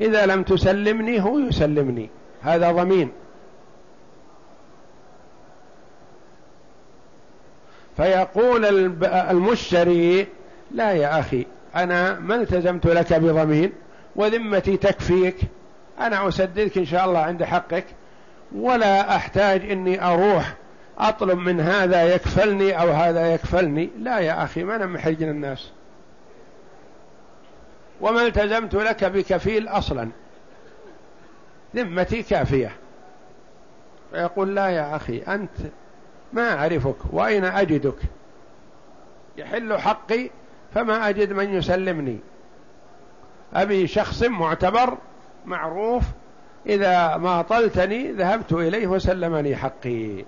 إذا لم تسلمني هو يسلمني. هذا ضمين فيقول المشتري لا يا أخي أنا ما التزمت لك بضمين وذمتي تكفيك. أنا أسددك إن شاء الله عند حقك ولا أحتاج إني أروح أطلب من هذا يكفلني أو هذا يكفلني. لا يا أخي ما أنا محرجن الناس وما التزمت لك بكفيل أصلا. ذمتي كافية. فيقول لا يا أخي أنت ما أعرفك وأين أجدك؟ يحل حقي فما أجد من يسلمني. أبي شخص معتبر معروف إذا ما طلتني ذهبت إليه وسلمني حقي.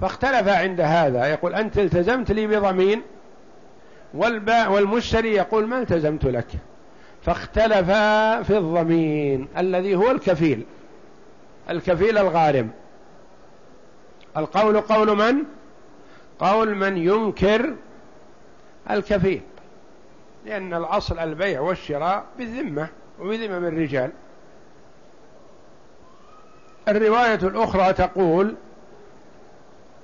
فاختلف عند هذا يقول أنت التزمت لي بضمين والباع والمشتري يقول ما التزمت لك؟ فاختلف في الضمين الذي هو الكفيل الكفيل الغارم. القول قول من؟ قول من ينكر الكفيل لأن الأصل البيع والشراء بالذمة وبذمم الرجال. الرواية الأخرى تقول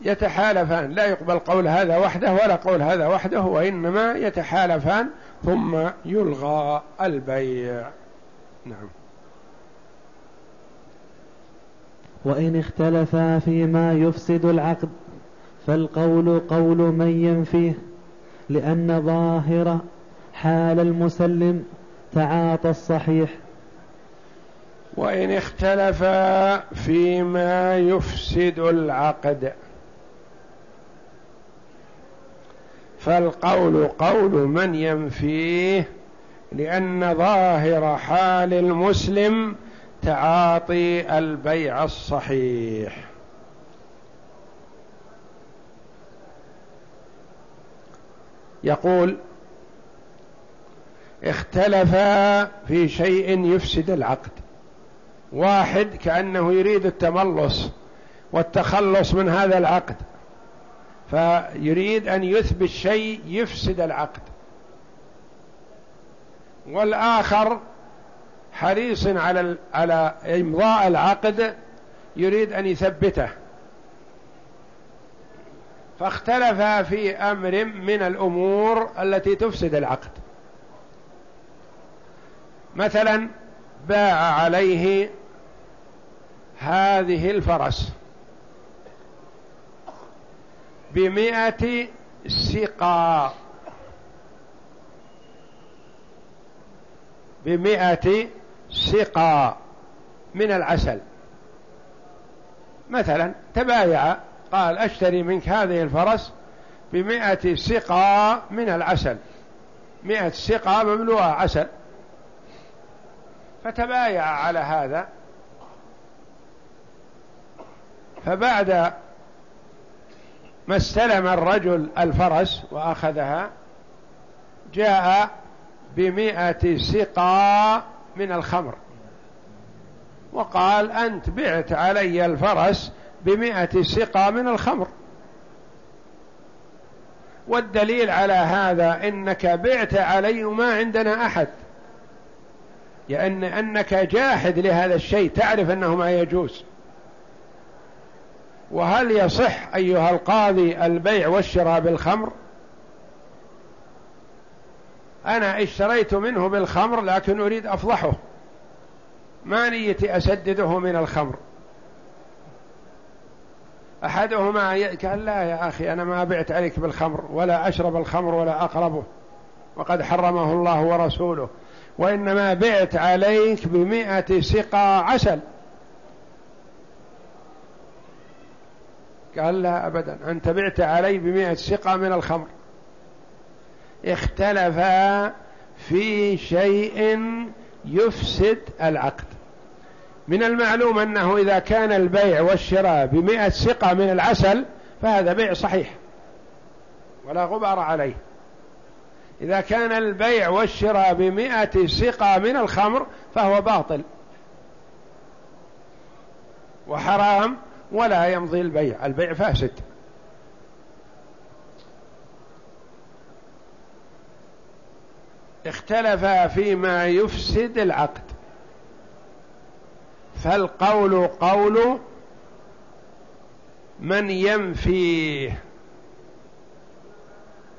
يتحالفان. لا يقبل قول هذا وحده ولا قول هذا وحده وإنما يتحالفان ثم يلغى البيع. نعم. وإن اختلفا فيما يفسد العقد فالقول قول من ينفيه لأن ظاهر حال المسلم تعاطى الصحيح. وإن اختلفا فيما يفسد العقد. فالقول قول من ينفيه لأن ظاهر حال المسلم تعاطي البيع الصحيح. يقول اختلفا في شيء يفسد العقد. واحد كأنه يريد التملص والتخلص من هذا العقد. فيريد أن يثبت شيء يفسد العقد. والآخر حريص على على إمضاء العقد يريد أن يثبته. فاختلف في أمر من الأمور التي تفسد العقد. مثلا باع عليه هذه الفرس. بمئة سقا. بمئة سقا من العسل. مثلا تبايع قال أشتري منك هذه الفرس بمئة سقا من العسل. مئة سقا مملوءة عسل. فتبايع على هذا. فبعد ما استلم الرجل الفرس وأخذها جاء بمئة سقا من الخمر. وقال أنت بعت علي الفرس بمئة سقا من الخمر. والدليل على هذا إنك بعت علي وما عندنا أحد. لأن أنك جاحد لهذا الشيء تعرف أنه ما يجوز. وهل يصح أيها القاضي البيع والشراء بالخمر؟ أنا اشتريت منه بالخمر لكن أريد أفضحه. ما نيتي أسدده من الخمر. أحدهما قال لا يا أخي أنا ما بعت عليك بالخمر ولا أشرب الخمر ولا أقربه. وقد حرمه الله ورسوله. وإنما بعت عليك بمئة سقى عسل. قال لا أبدا. أنت بعت علي بمئة سقى من الخمر. اختلفا في شيء يفسد العقد. من المعلوم أنه إذا كان البيع والشراء بمئة سقة من العسل فهذا بيع صحيح. ولا غبار عليه. إذا كان البيع والشراء بمئة سقة من الخمر فهو باطل. وحرام ولا يمضي البيع. البيع فاسد. اختلفا فيما يفسد العقد. فالقول قول من ينفيه.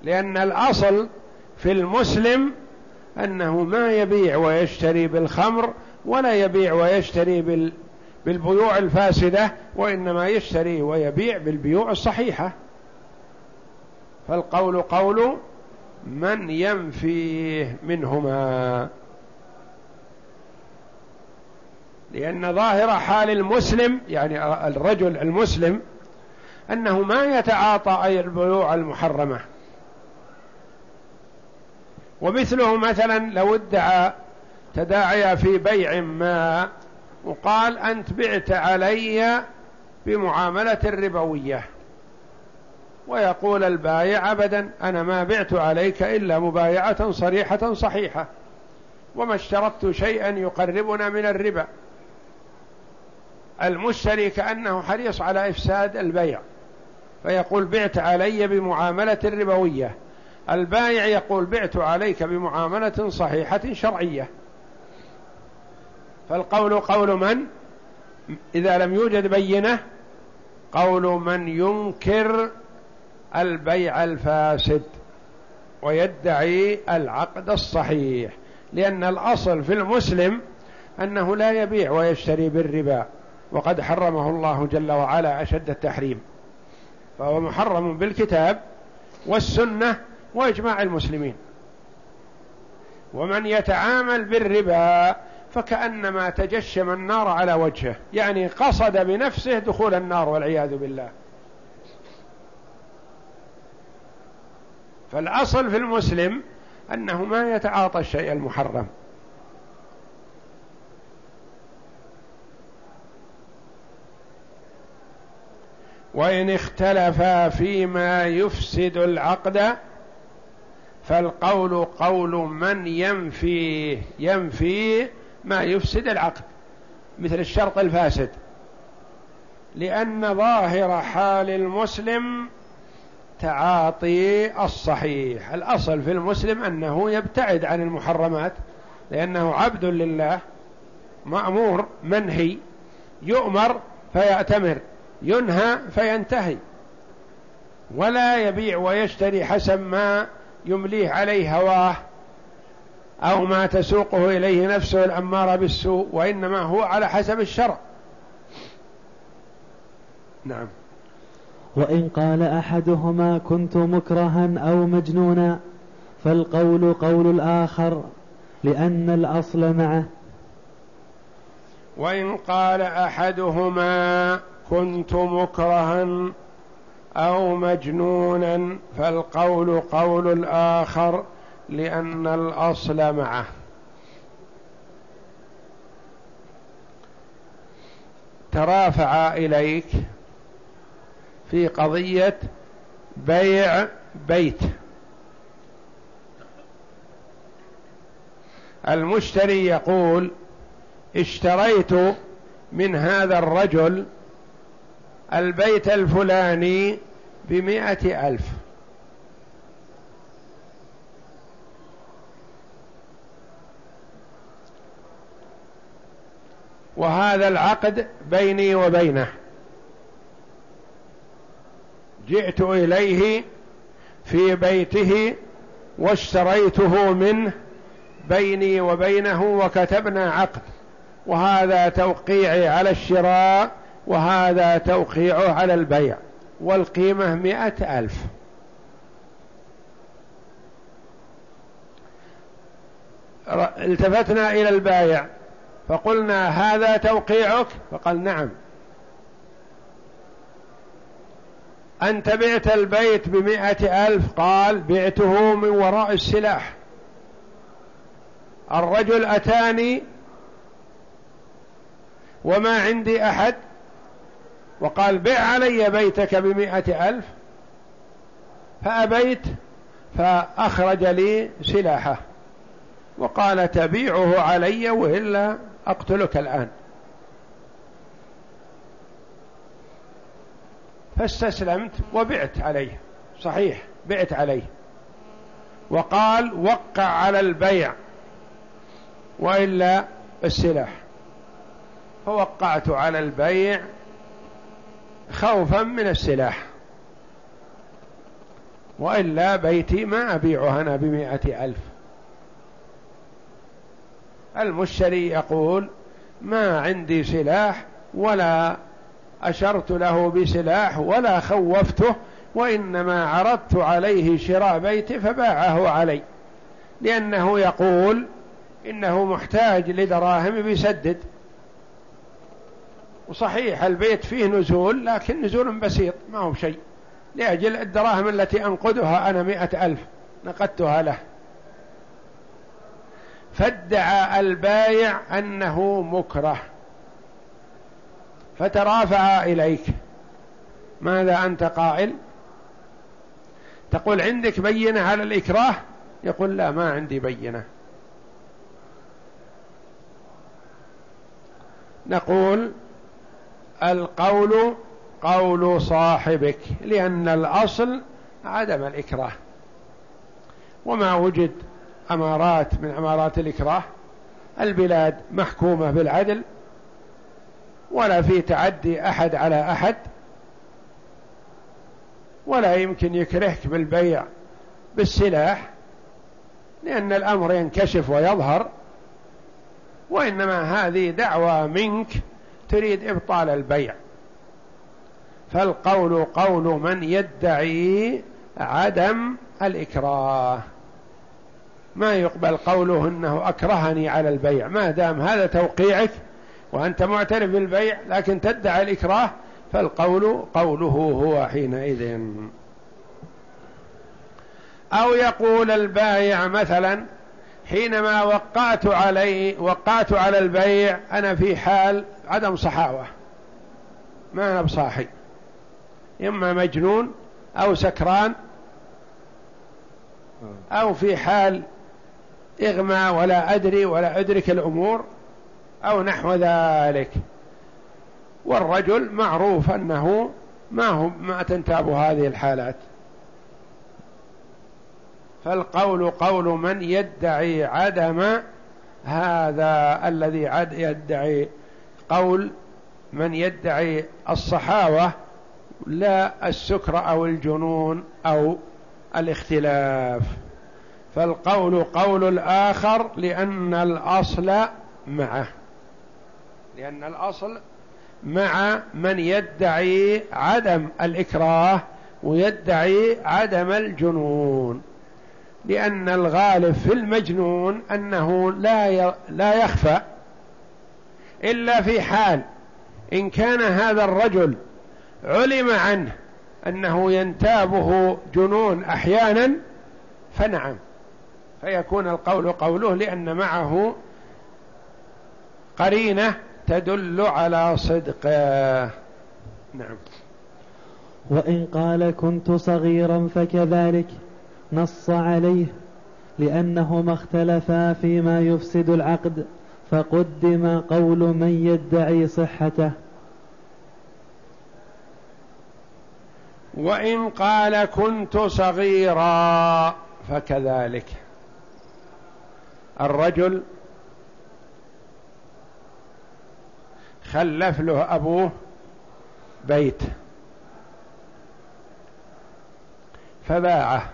لأن الأصل في المسلم أنه ما يبيع ويشتري بالخمر ولا يبيع ويشتري بالبيوع الفاسدة وإنما يشتري ويبيع بالبيوع الصحيحة. فالقول قول من ينفيه منهما. لأن ظاهر حال المسلم يعني الرجل المسلم أنه ما يتعاطى البيوع المحرمة. ومثله مثلا لو ادعى تداعي في بيع ما وقال أنت بعت علي بمعاملة ربوية. ويقول البايع أبدا أنا ما بعت عليك إلا مبايعة صريحة صحيحة وما اشترطت شيئا يقربنا من الربا. المشتري كأنه حريص على إفساد البيع فيقول بعت علي بمعاملة ربوية. البائع يقول بعت عليك بمعاملة صحيحة شرعية. فالقول قول من؟ إذا لم يوجد بينة قول من ينكر البيع الفاسد ويدعي العقد الصحيح لأن الأصل في المسلم أنه لا يبيع ويشتري بالربا وقد حرمه الله جل وعلا أشد التحريم. فهو محرم بالكتاب والسنة وإجماع المسلمين. ومن يتعامل بالربا فكأنما تجشم النار على وجهه يعني قصد بنفسه دخول النار والعياذ بالله. فالأصل في المسلم أنه ما يتعاطى الشيء المحرم. وإن اختلفا فيما يفسد العقد فالقول قول من ينفي ينفي ما يفسد العقد مثل الشرط الفاسد. لأن ظاهر حال المسلم تعاطي الصحيح. الأصل في المسلم أنه يبتعد عن المحرمات لأنه عبد لله مأمور منهي يؤمر فيأتمر ينهى فينتهي. ولا يبيع ويشتري حسب ما يمليه عليه هواه. أو ما تسوقه إليه نفسه الأمارة بالسوء وإنما هو على حسب الشرع. نعم. وإن قال أحدهما كنت مكرها أو مجنونا فالقول قول الآخر لأن الأصل معه. وإن قال أحدهما كنت مكرها أو مجنونا فالقول قول الآخر لأن الأصل معه. ترافع إليك في قضية بيع بيت. المشتري يقول اشتريت من هذا الرجل البيت الفلاني بمائة ألف. وهذا العقد بيني وبينه. جئت إليه في بيته واشتريته منه بيني وبينه وكتبنا عقد. وهذا توقيعي على الشراء وهذا توقيعه على البيع. والقيمة مئة ألف. التفتنا إلى البايع فقلنا هذا توقيعك؟ فقال نعم. أنت بعت البيت بمئة ألف؟ قال بعته من وراء السلاح. الرجل أتاني وما عندي أحد؟ وقال بع علي بيتك بمئة ألف. فأبيت فأخرج لي سلاحه. وقال تبيعه علي وإلا أقتلك الآن. فاستسلمت وبعت عليه. صحيح بعت عليه. وقال وقع على البيع. وإلا السلاح. فوقعت على البيع خوفا من السلاح. وإلا بيتي ما أبيعها أنا بمائة ألف. المشتري يقول ما عندي سلاح ولا أشرت له بسلاح ولا خوفته وإنما عرضت عليه شراء بيتي فباعه علي. لأنه يقول إنه محتاج لدراهم بيسدد. وصحيح البيت فيه نزول لكن نزول بسيط ما هو شيء لأجل الدراهم التي أنقذها أنا مئة ألف نقدتها له. فادعى البايع أنه مكره. فترافع إليك. ماذا أنت قائل؟ تقول عندك بينة على الإكراه؟ يقول لا ما عندي بينة. نقول القول قول صاحبك لأن الأصل عدم الإكراه. وما وجد أمارات من أمارات الإكراه. البلاد محكومة بالعدل ولا في تعدي أحد على أحد ولا يمكن يكرهك بالبيع بالسلاح لأن الأمر ينكشف ويظهر وإنما هذه دعوة منك تريد إبطال البيع. فالقول قول من يدعي عدم الإكراه. ما يقبل قوله أنه أكرهني على البيع. ما دام هذا توقيعك وأنت معترف بالبيع لكن تدعي الإكراه فالقول قوله هو حينئذ. أو يقول البايع مثلا حينما وقعت علي وقعت على البيع أنا في حال عدم صحاوة. ما أنا بصاحي. إما مجنون أو سكران أو في حال إغمى ولا أدري ولا أدرك الأمور أو نحو ذلك. والرجل معروف أنه ما هو ما تنتاب هذه الحالات. فالقول قول من يدعي عدم هذا الذي يدعي. قول من يدعي الصحاوة لا السكر أو الجنون أو الاختلاف. فالقول قول الآخر لأن الأصل معه. لأن الأصل مع من يدعي عدم الإكراه ويدعي عدم الجنون. لأن الغالب في المجنون أنه لا لا يخفى. إلا في حال إن كان هذا الرجل علم عنه أنه ينتابه جنون أحيانا فنعم. فيكون القول قوله لأن معه قرينة تدل على صدقه نعم. وإن قال كنت صغيرا فكذلك نص عليه لأنهما اختلفا فيما يفسد العقد فقدم قول من يدعي صحته. وإن قال كنت صغيرا فكذلك. الرجل خلف له أبوه بيت. فباعه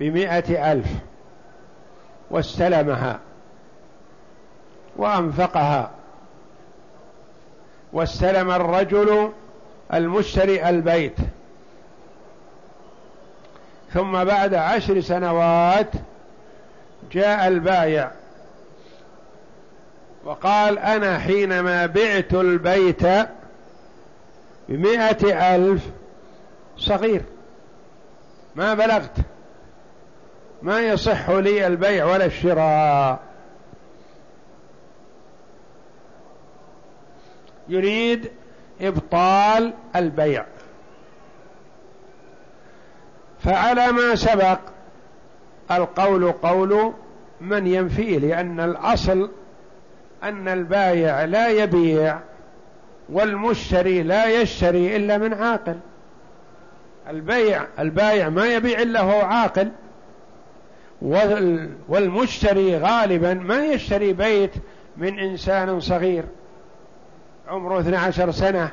بمائة ألف واستلمها وأنفقها. واستلم الرجل المشتري البيت. ثم بعد عشر سنوات جاء البايع وقال أنا حينما بعت البيت بمائة ألف صغير. ما بلغت. ما يصح لي البيع ولا الشراء. يريد إبطال البيع. فعلى ما سبق القول قول من ينفيه لأن الأصل أن البايع لا يبيع والمشتري لا يشتري إلا من عاقل. البيع البايع ما يبيع إلا هو عاقل. والمشتري غالبا ما يشتري بيت من إنسان صغير. عمره 12 سنة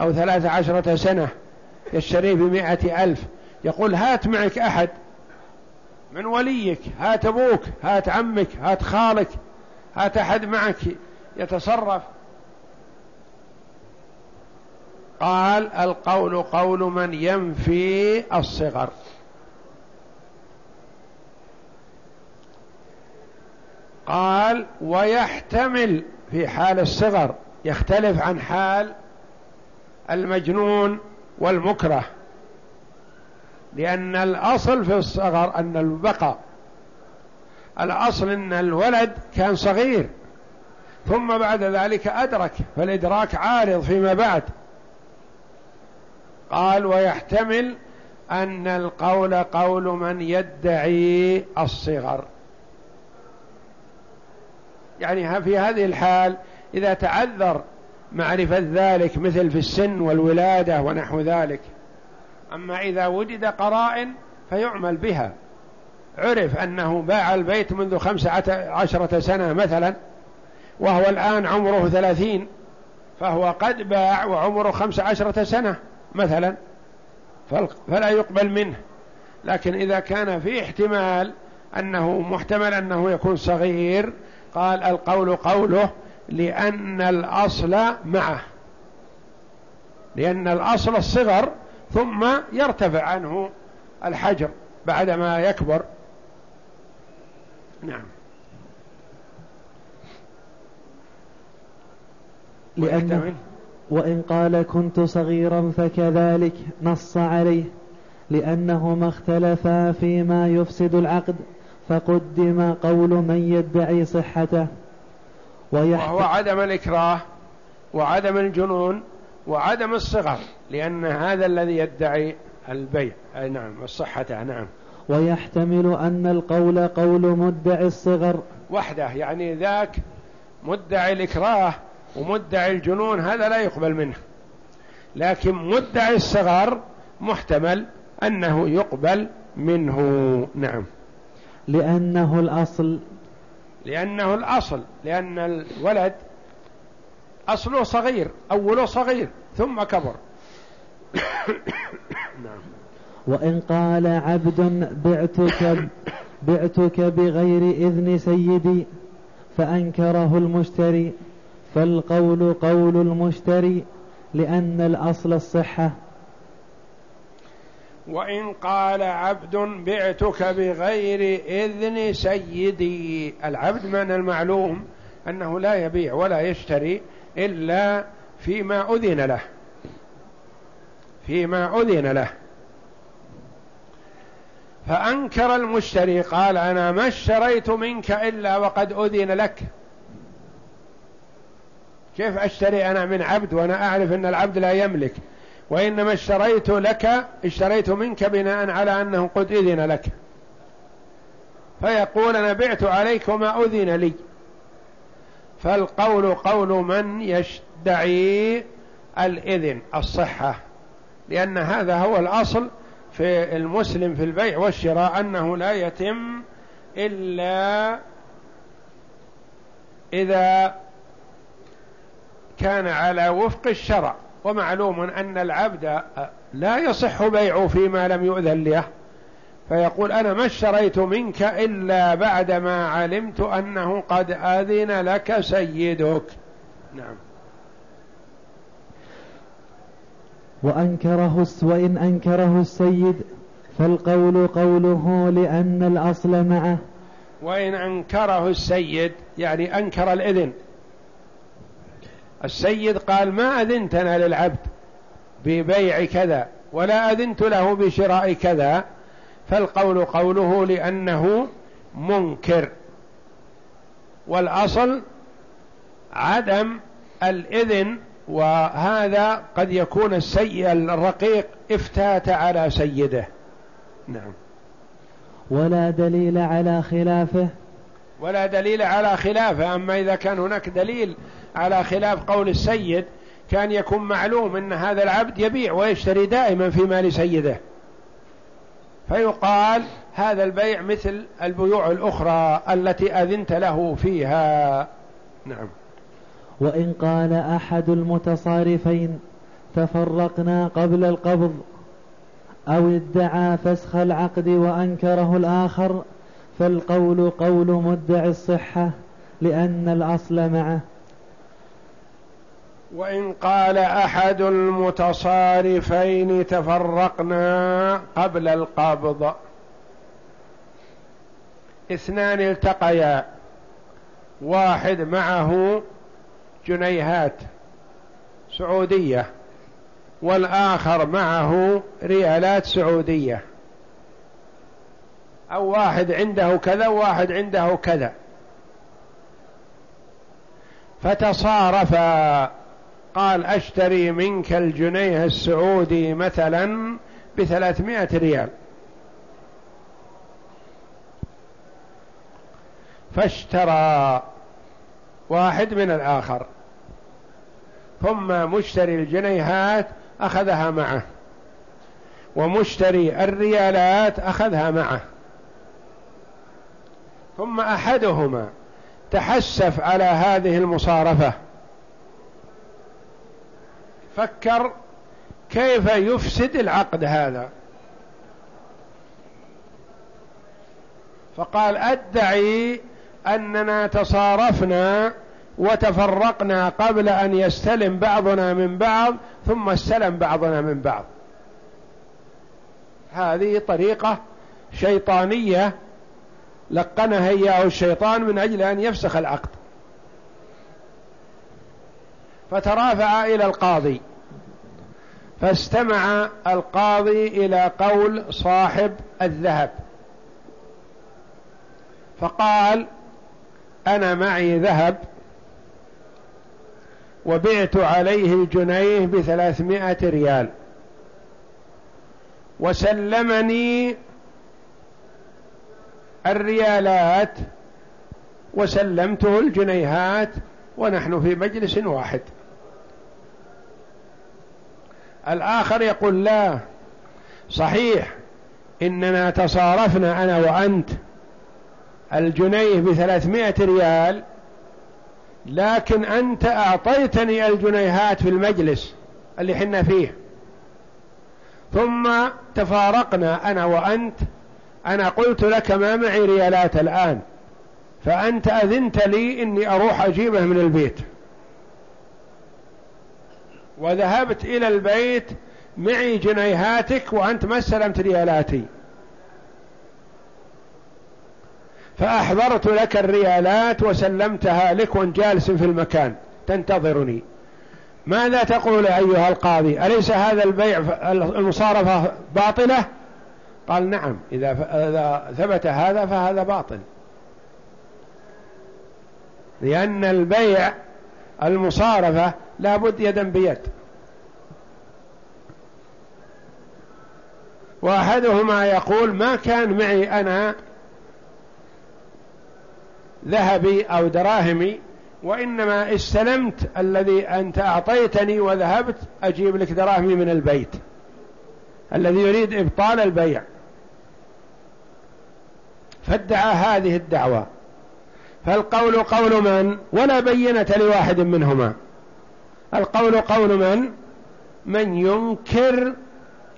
أو 13 سنة يشتريه بمائة ألف. يقول هات معك أحد من وليك هات أبوك هات عمك هات خالك هات أحد معك يتصرف. قال القول قول من ينفي الصغر. قال ويحتمل في حال الصغر يختلف عن حال المجنون والمكره. لأن الأصل في الصغر أن البقاء الأصل أن الولد كان صغير ثم بعد ذلك أدرك فالإدراك عارض فيما بعد. قال ويحتمل أن القول قول من يدعي الصغر. يعني في هذه الحال إذا تعذر معرفة ذلك مثل في السن والولادة ونحو ذلك أما إذا وجد قرائن فيعمل بها. عرف أنه باع البيت منذ خمسة عشرة سنة مثلا وهو الآن عمره ثلاثين فهو قد باع وعمره خمسة عشرة سنة مثلا فلا يقبل منه. لكن إذا كان في احتمال أنه محتمل أنه يكون صغير قال القول قوله لأن الأصل معه. لأن الأصل الصغر ثم يرتفع عنه الحجر بعدما يكبر. نعم. لأنه وإن قال كنت صغيرا فكذلك نص عليه لأنهما اختلفا فيما يفسد العقد فقدم قول من يدعي صحته. وهو عدم الإكراه وعدم الجنون وعدم الصغر لأن هذا الذي يدعي البيع. أي نعم الصحة نعم. ويحتمل أن القول قول مدعي الصغر. وحده يعني ذاك مدعي الإكراه ومدعي الجنون هذا لا يقبل منه. لكن مدعي الصغر محتمل أنه يقبل منه. نعم. لأنه الأصل. لأنه الأصل لأن الولد أصله صغير أوله صغير ثم كبر. نعم. وإن قال عبد بعتك بعتك بغير إذن سيدي فأنكره المشتري فالقول قول المشتري لأن الأصل الصحة. وإن قال عبد بعتك بغير إذن سيدي العبد من المعلوم أنه لا يبيع ولا يشتري إلا فيما أذن له. فيما أذن له. فأنكر المشتري قال أنا ما اشتريت منك إلا وقد أذن لك. كيف أشتري أنا من عبد وأنا أعرف أن العبد لا يملك؟ وإنما اشتريت لك اشتريت منك بناء على أنه قد أذن لك. فيقول أنا بعت عليك وما أذن لي. فالقول قول من يدعي الإذن الصحة. لأن هذا هو الأصل في المسلم في البيع والشراء أنه لا يتم إلا إذا كان على وفق الشرع. ومعلوم أن العبد لا يصح بيعه فيما لم يؤذن له. فيقول أنا ما اشتريت منك إلا بعدما علمت أنه قد أذن لك سيدك. نعم. وأنكره وإن أنكره السيد فالقول قوله لأن الأصل معه. وإن أنكره السيد يعني أنكر الإذن. السيد قال ما أذنتنا للعبد ببيع كذا ولا أذنت له بشراء كذا. فالقول قوله لأنه منكر. والأصل عدم الإذن وهذا قد يكون السيء الرقيق افتات على سيده. نعم. ولا دليل على خلافه. ولا دليل على خلافه. أما إذا كان هناك دليل على خلاف قول السيد كان يكون معلوم أن هذا العبد يبيع ويشتري دائما في مال سيده. فيقال هذا البيع مثل البيوع الأخرى التي أذنت له فيها. نعم. وإن قال أحد المتصارفين تفرقنا قبل القبض أو ادعى فسخ العقد وأنكره الآخر فالقول قول مدعي الصحة لأن الأصل معه. وإن قال أحد المتصارفين تفرقنا قبل القبض. اثنان التقيا واحد معه جنيهات سعودية والآخر معه ريالات سعودية. أو واحد عنده كذا وواحد عنده كذا. فتصارفا. قال أشتري منك الجنيه السعودي مثلا بثلاثمائة ريال. فاشترى واحد من الآخر. ثم مشتري الجنيهات أخذها معه. ومشتري الريالات أخذها معه. ثم أحدهما تحسف على هذه المصارفة. فكر كيف يفسد العقد هذا. فقال أدعي أننا تصارفنا وتفرقنا قبل أن يستلم بعضنا من بعض ثم استلم بعضنا من بعض. هذه طريقة شيطانية لقنها إياه الشيطان من أجل أن يفسخ العقد. فترافع إلى القاضي. فاستمع القاضي إلى قول صاحب الذهب. فقال أنا معي ذهب وبعت عليه الجنيه بثلاثمائة ريال. وسلمني الريالات وسلمته الجنيهات ونحن في مجلس واحد. الآخر يقول لا. صحيح. إننا تصارفنا أنا وأنت الجنيه بثلاثمائة ريال لكن أنت أعطيتني الجنيهات في المجلس اللي حنا فيه. ثم تفارقنا أنا وأنت أنا قلت لك ما معي ريالات الآن فأنت أذنت لي إني أروح أجيبه من البيت. وذهبت إلى البيت معي جنيهاتك وأنت ما استلمت ريالاتي. فأحضرت لك الريالات وسلمتها لك وانت جالس في المكان. تنتظرني. ماذا تقول أيها القاضي؟ أليس هذا البيع المصارفة باطلة؟ قال نعم إذا ثبت هذا فهذا باطل. لأن البيع المصارفة لابد يدا بيد. وأحدهما يقول ما كان معي أنا ذهبي أو دراهمي وإنما استلمت الذي أنت أعطيتني وذهبت أجيب لك دراهمي من البيت. الذي يريد إبطال البيع. فادعى هذه الدعوة. فالقول قول من؟ ولا بينة لواحد منهما. القول قول من؟ من ينكر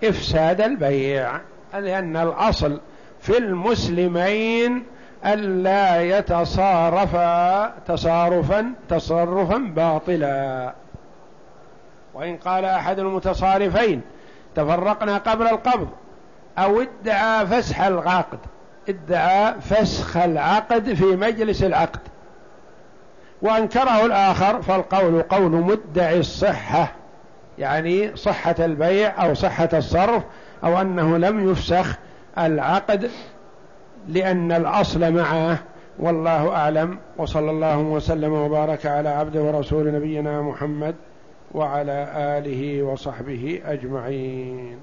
إفساد البيع لأن الأصل في المسلمين ألا يتصارفا تصارفا تصرفا باطلا. وإن قال أحد المتصارفين تفرقنا قبل القبض أو ادعى فسح العقد. ادعى فسخ العقد في مجلس العقد. وأنكره الآخر فالقول قول مدعي الصحة يعني صحة البيع أو صحة الصرف أو أنه لم يفسخ العقد لأن الأصل معه. والله أعلم وصلى الله وسلم وبارك على عبد ورسول نبينا محمد وعلى آله وصحبه أجمعين.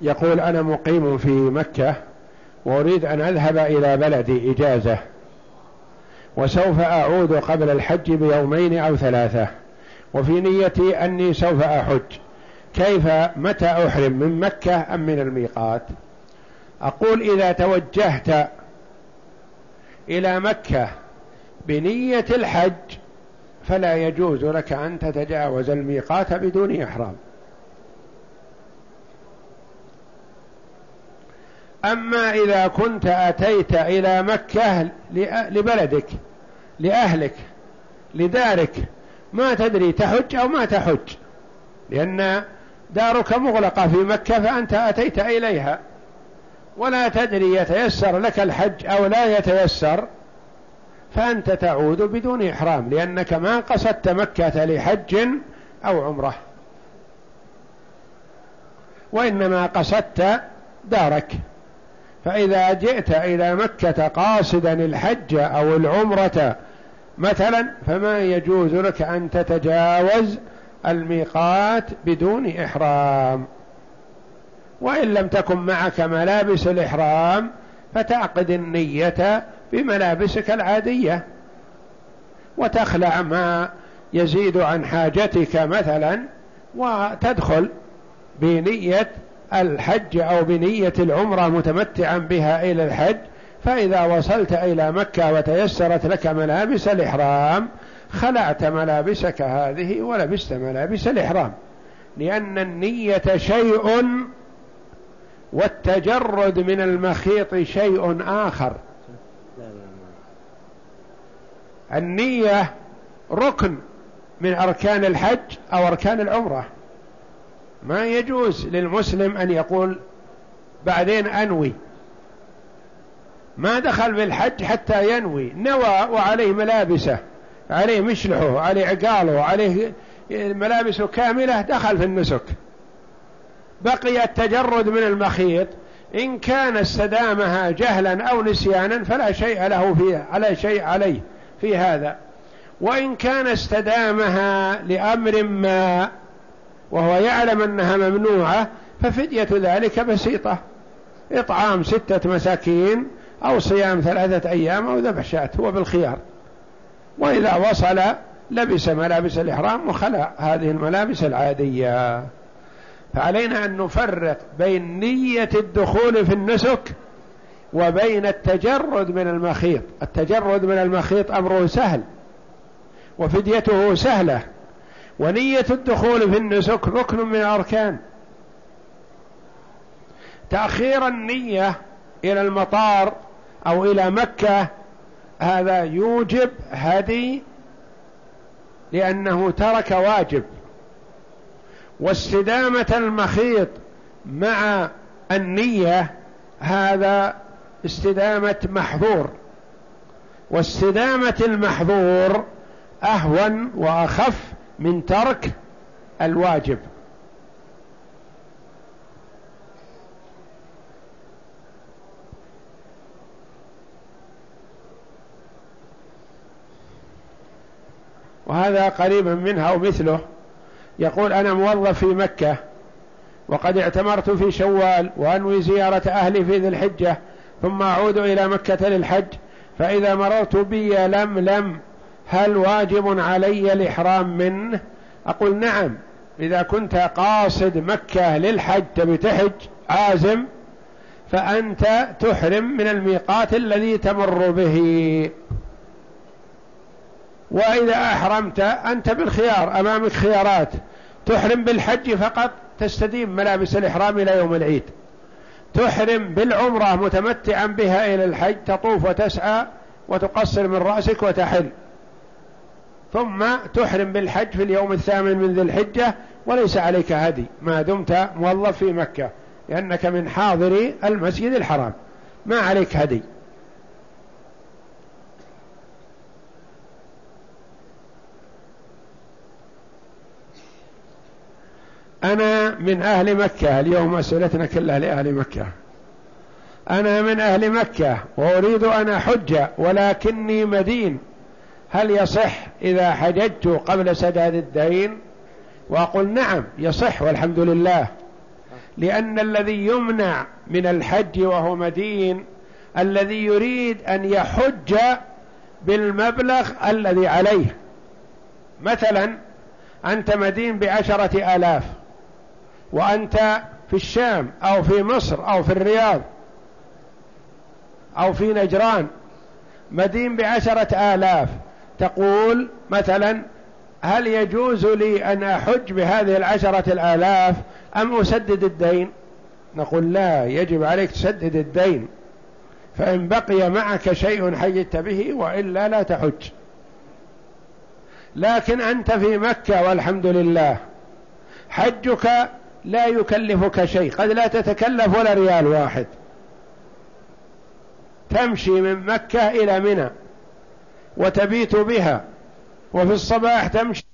يقول أنا مقيم في مكة وأريد أن أذهب إلى بلدي إجازة وسوف أعود قبل الحج بيومين أو ثلاثة وفي نيتي أني سوف أحج. كيف متى أحرم من مكة أم من الميقات؟ أقول إذا توجهت إلى مكة بنية الحج فلا يجوز لك أن تتجاوز الميقات بدون إحرام. أما إذا كنت أتيت إلى مكة لبلدك لأهلك لدارك ما تدري تحج أو ما تحج لأن دارك مغلقة في مكة فأنت أتيت إليها. ولا تدري يتيسر لك الحج أو لا يتيسر فأنت تعود بدون إحرام لأنك ما قصدت مكة لحج أو عمرة. وإنما قصدت دارك. فإذا جئت إلى مكة قاصدا الحج أو العمرة مثلا فما يجوز لك أن تتجاوز الميقات بدون إحرام. وإن لم تكن معك ملابس الإحرام فتعقد النية بملابسك العادية. وتخلع ما يزيد عن حاجتك مثلا وتدخل بنية الحج أو بنية العمرة متمتعا بها إلى الحج فإذا وصلت إلى مكة وتيسرت لك ملابس الإحرام خلعت ملابسك هذه ولبست ملابس الإحرام. لأن النية شيء والتجرد من المخيط شيء آخر. النية ركن من أركان الحج أو أركان العمرة. ما يجوز للمسلم أن يقول بعدين أنوي. ما دخل بالحج حتى ينوي. نوى وعليه ملابسه عليه مشلحه عليه عقاله عليه ملابسه كاملة دخل في النسك. بقي التجرد من المخيط. إن كان استدامها جهلا أو نسيانا فلا شيء له فيه على شيء عليه في هذا. وإن كان استدامها لأمر ما وهو يعلم أنها ممنوعة ففدية ذلك بسيطة. إطعام ستة مساكين أو صيام ثلاثة أيام أو ذبح شاة هو بالخيار. وإذا وصل لبس ملابس الإحرام وخلع هذه الملابس العادية. فعلينا أن نفرق بين نية الدخول في النسك وبين التجرد من المخيط. التجرد من المخيط أمره سهل وفديته سهلة. ونية الدخول في النسك ركن من الأركان. تأخير النية إلى المطار أو إلى مكة هذا يوجب هدي لأنه ترك واجب. واستدامة المخيط مع النية هذا استدامة محظور. واستدامة المحظور أهون وأخف من ترك الواجب. وهذا قريب منها ومثله. يقول أنا موظف في مكة وقد اعتمرت في شوال وأنوي زيارة أهلي في ذي الحجة ثم أعود إلى مكة للحج فإذا مررت بي لم لم هل واجب علي الإحرام منه؟ أقول نعم. إذا كنت قاصد مكة للحج تبي تحج عازم فأنت تحرم من الميقات الذي تمر به. وإذا أحرمت أنت بالخيار أمامك خيارات. تحرم بالحج فقط تستديم ملابس الإحرام إلى يوم العيد. تحرم بالعمرة متمتعا بها إلى الحج تطوف وتسعى وتقصر من رأسك وتحل. ثم تحرم بالحج في اليوم الثامن من ذي الحجة وليس عليك هدي. ما دمت موظف في مكة لأنك من حاضري المسجد الحرام. ما عليك هدي. أنا من أهل مكة. اليوم أسئلتنا كلها لأهل مكة. أنا من أهل مكة وأريد أن أحج ولكني مدين. هل يصح إذا حججت قبل سداد الدين؟ وأقول نعم يصح والحمد لله. لأن الذي يمنع من الحج وهو مدين الذي يريد أن يحج بالمبلغ الذي عليه. مثلا أنت مدين بعشرة آلاف وأنت في الشام أو في مصر أو في الرياض أو في نجران مدين بعشرة آلاف. تقول مثلا هل يجوز لي أن أحج بهذه العشرة الآلاف أم أسدد الدين؟ نقول لا يجب عليك تسدد الدين. فإن بقي معك شيء حجت به وإلا لا تحج. لكن أنت في مكة والحمد لله حجك لا يكلفك شيء قد لا تتكلف ولا ريال واحد. تمشي من مكة إلى منى. وتبيت بها وفي الصباح تمشي.